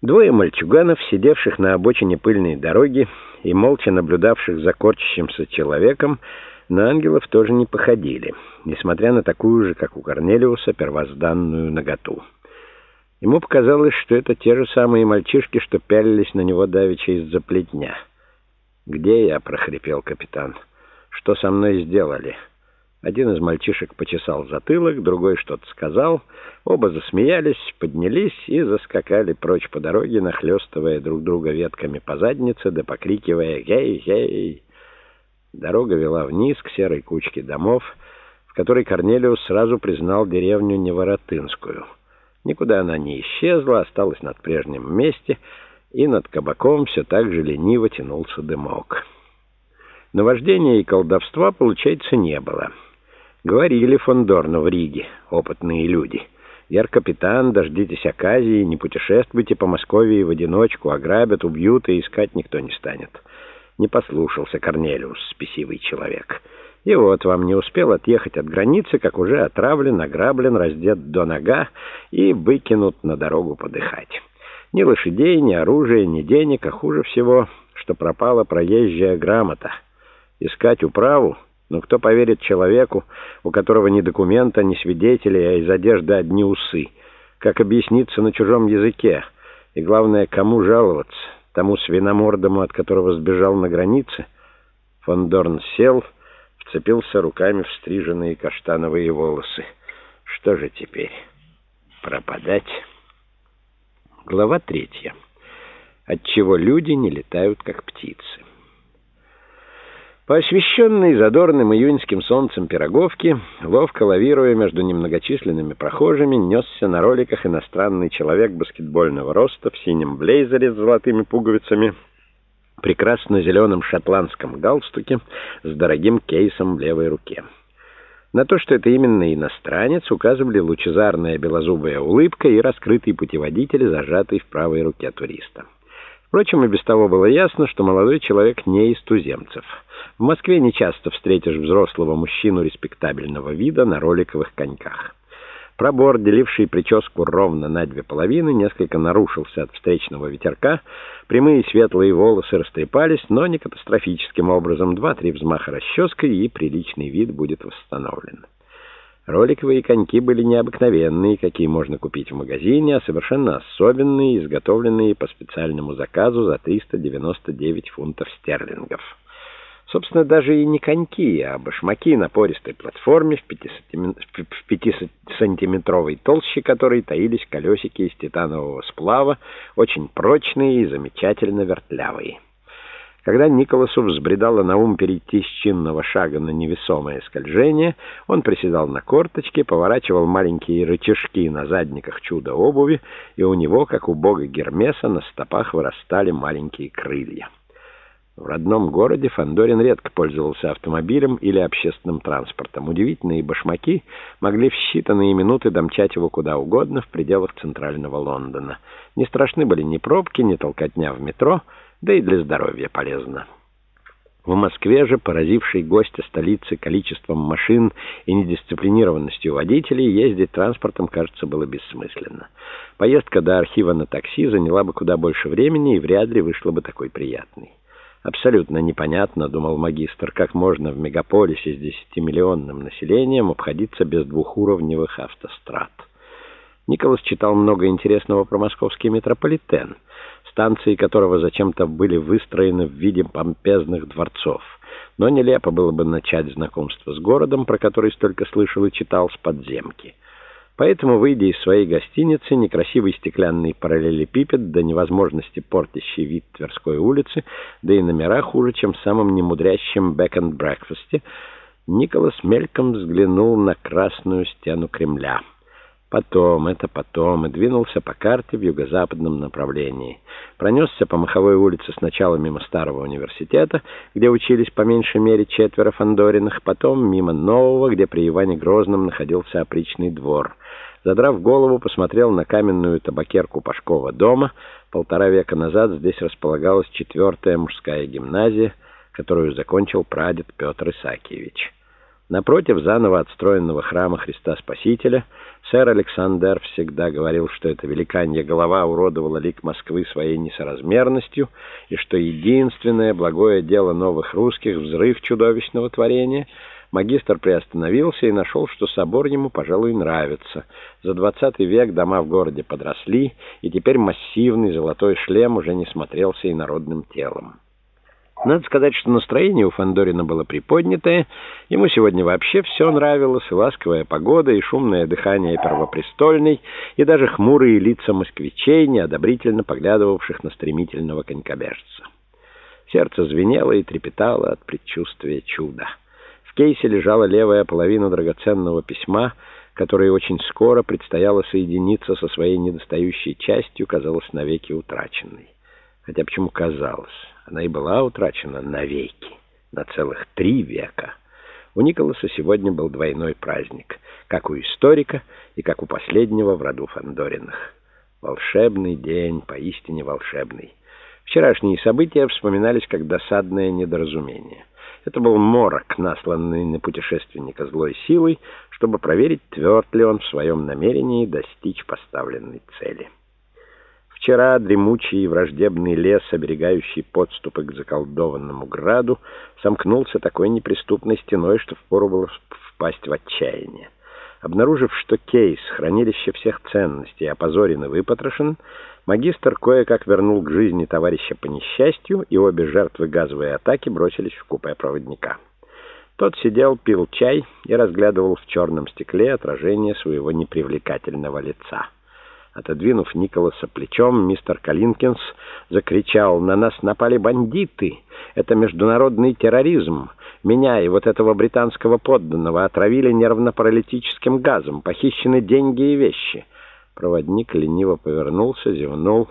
Двое мальчуганов, сидевших на обочине пыльной дороги и молча наблюдавших за корчащимся человеком, на ангелов тоже не походили, несмотря на такую же, как у Корнелиуса, первозданную наготу. Ему показалось, что это те же самые мальчишки, что пялились на него давеча из-за плетня. «Где я?» — прохрипел капитан. «Что со мной сделали?» Один из мальчишек почесал затылок, другой что-то сказал. Оба засмеялись, поднялись и заскакали прочь по дороге, нахлестывая друг друга ветками по заднице, да покрикивая «Гей-гей!». Дорога вела вниз к серой кучке домов, в которой Корнелиус сразу признал деревню Неворотынскую. Никуда она не исчезла, осталась над прежнем месте, и над кабаком все так же лениво тянулся дымок. Наваждения и колдовства, получается, не было. Говорили фон Дорну в Риге, опытные люди. Яр-капитан, дождитесь оказии, не путешествуйте по Москве в одиночку, ограбят, убьют, и искать никто не станет. Не послушался Корнелиус, спесивый человек. И вот вам не успел отъехать от границы, как уже отравлен, ограблен, раздет до нога и выкинут на дорогу подыхать. Ни лошадей, ни оружия, ни денег, а хуже всего, что пропала проезжая грамота. Искать управу но кто поверит человеку, у которого ни документа, ни свидетелей, а из одежды одни усы? Как объясниться на чужом языке? И главное, кому жаловаться? Тому свиномордому, от которого сбежал на границе? Фондорн сел, вцепился руками в стриженные каштановые волосы. Что же теперь? Пропадать? Глава третья. Отчего люди не летают, как птицы. По освещенной задорным июньским солнцем пироговке, ловко лавируя между немногочисленными прохожими, несся на роликах иностранный человек баскетбольного роста в синем блейзере с золотыми пуговицами, прекрасно зеленом шотландском галстуке с дорогим кейсом в левой руке. На то, что это именно иностранец, указывали лучезарная белозубая улыбка и раскрытый путеводитель, зажатый в правой руке туриста. Впрочем, и без того было ясно, что молодой человек не из туземцев. В Москве нечасто встретишь взрослого мужчину респектабельного вида на роликовых коньках. Пробор, деливший прическу ровно на две половины, несколько нарушился от встречного ветерка. Прямые светлые волосы растрепались, но не катастрофическим образом. Два-три взмаха расческой, и приличный вид будет восстановлен. Роликовые коньки были необыкновенные, какие можно купить в магазине, а совершенно особенные, изготовленные по специальному заказу за 399 фунтов стерлингов. Собственно, даже и не коньки, а башмаки на пористой платформе в 5-сантиметровой толще которой таились колесики из титанового сплава, очень прочные и замечательно вертлявые. Когда Николасу взбредало на ум перейти с чинного шага на невесомое скольжение, он приседал на корточке, поворачивал маленькие рычажки на задниках чудо-обуви, и у него, как у бога Гермеса, на стопах вырастали маленькие крылья. В родном городе Фандорин редко пользовался автомобилем или общественным транспортом. Удивительные башмаки могли в считанные минуты домчать его куда угодно в пределах центрального Лондона. Не страшны были ни пробки, ни толкотня в метро — да и для здоровья полезно. В Москве же, поразившей гостя столицы количеством машин и недисциплинированностью водителей, ездить транспортом, кажется, было бессмысленно. Поездка до архива на такси заняла бы куда больше времени и вряд ли вышла бы такой приятной. Абсолютно непонятно, думал магистр, как можно в мегаполисе с десятимиллионным населением обходиться без двухуровневых автострад. Николас читал много интересного про московский метрополитен — станции которого зачем-то были выстроены в виде помпезных дворцов. Но нелепо было бы начать знакомство с городом, про который столько слышал и читал с подземки. Поэтому, выйдя из своей гостиницы, некрасивый стеклянный параллелепипед до невозможности портящий вид Тверской улицы, да и номера хуже, чем в самом немудрящем bed-and-breakfast е, Николас мельком взглянул на красную стену Кремля — Потом, это потом, и двинулся по карте в юго-западном направлении. Пронесся по Маховой улице сначала мимо старого университета, где учились по меньшей мере четверо Фандориных, потом мимо нового, где при Иване Грозном находился опричный двор. Задрав голову, посмотрел на каменную табакерку Пашкова дома. Полтора века назад здесь располагалась четвертая мужская гимназия, которую закончил прадед Петр Исаакиевич. Напротив заново отстроенного храма Христа Спасителя сэр Александр всегда говорил, что эта великанья голова уродовала лик Москвы своей несоразмерностью, и что единственное благое дело новых русских — взрыв чудовищного творения — Магистр приостановился и нашел, что собор ему, пожалуй, нравится. За двадцатый век дома в городе подросли, и теперь массивный золотой шлем уже не смотрелся инородным телом. Надо сказать, что настроение у Фандорина было приподнятое. Ему сегодня вообще все нравилось, и ласковая погода, и шумное дыхание первопрестольной, и даже хмурые лица москвичей, неодобрительно поглядывавших на стремительного конькобежца. Сердце звенело и трепетало от предчувствия чуда. В кейсе лежала левая половина драгоценного письма, которое очень скоро предстояло соединиться со своей недостающей частью, казалось навеки утраченной. Хотя почему казалось? Она и была утрачена навеки, на целых три века. У Николаса сегодня был двойной праздник, как у историка и как у последнего в роду Фандориных. Волшебный день, поистине волшебный. Вчерашние события вспоминались как досадное недоразумение. Это был морок, насланный на путешественника злой силой, чтобы проверить, тверд ли он в своем намерении достичь поставленной цели. Вчера дремучий и враждебный лес, оберегающий подступы к заколдованному граду, сомкнулся такой неприступной стеной, что впору было впасть в отчаяние. Обнаружив, что кейс, хранилище всех ценностей, опозорен и выпотрошен, магистр кое-как вернул к жизни товарища по несчастью, и обе жертвы газовой атаки бросились в купе проводника. Тот сидел, пил чай и разглядывал в черном стекле отражение своего непривлекательного лица. Отодвинув Николаса плечом, мистер Калинкинс закричал, «На нас напали бандиты! Это международный терроризм! Меня и вот этого британского подданного отравили нервно-паралитическим газом, похищены деньги и вещи!» Проводник лениво повернулся, зевнул